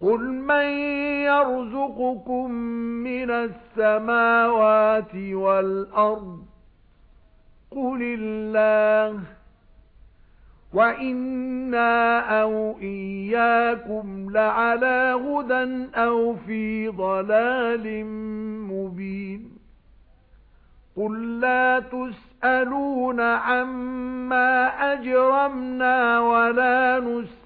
قُلْ مَن يَرْزُقُكُم مِّنَ السَّمَاوَاتِ وَالْأَرْضِ قُلِ اللَّهُ وَإِنَّا أَوْ إِيَّاكُمْ لَعَلَى هُدًى أَوْ فِي ضَلَالٍ مُبِينٍ قُل لَّا تُسْأَلُونَ عَمَّا أَجْرَمْنَا وَلَا نُسْأَلُ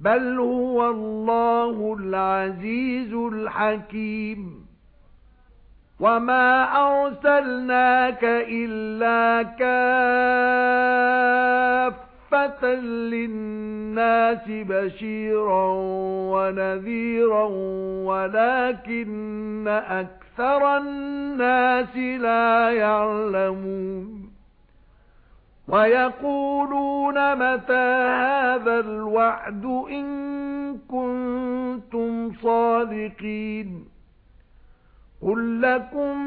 بَلْ هُوَ اللَّهُ الْعَزِيزُ الْحَكِيمُ وَمَا أَرْسَلْنَاكَ إِلَّا كَافَّةً لِلنَّاسِ بَشِيرًا وَنَذِيرًا وَلَكِنَّ أَكْثَرَ النَّاسِ لَا يَعْلَمُونَ وَيَقُولُونَ مَتَى هَذَا الْوَعْدُ إِن كُنتُمْ صَادِقِينَ قُل لَّكُم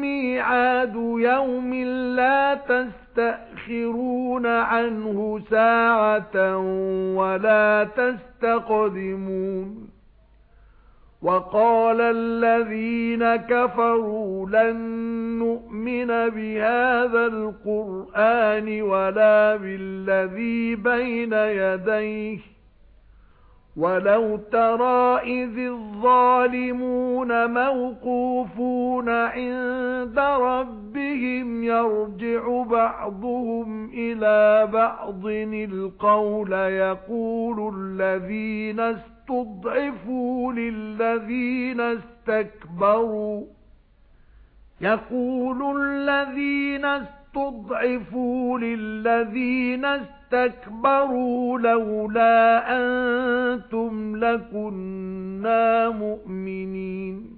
مِّيعَادُ يَوْمٍ لَّا تَسْتَأْخِرُونَ عَنْهُ سَاعَةً وَلَا تَسْتَقْدِمُونَ وَقَالَ الَّذِينَ كَفَرُوا لَن نُّؤْمِنَ بِهَذَا الْقُرْآنِ وَلَا بِالَّذِي بَيْنَ يَدَيْهِ. وَلَوْ تَرَى إِذِ الظَّالِمُونَ مَوْقُوفُونَ عِندَ رَبِّهِمْ يَرْجِعُ بَعْضُهُمْ إِلَى بَعْضٍ. الْقَوْلَ يَقُولُ الَّذِينَ اسْتُضْعِفُوا لِلَّذِينَ اسْتَكْبَرُوا. يَقُولُ الَّذِينَ اسْتُضْعِفُوا لِلَّذِينَ اسْتَكْبَرُوا لَوْلَا أَنْتُمْ لَكُنَّا مُؤْمِنِينَ.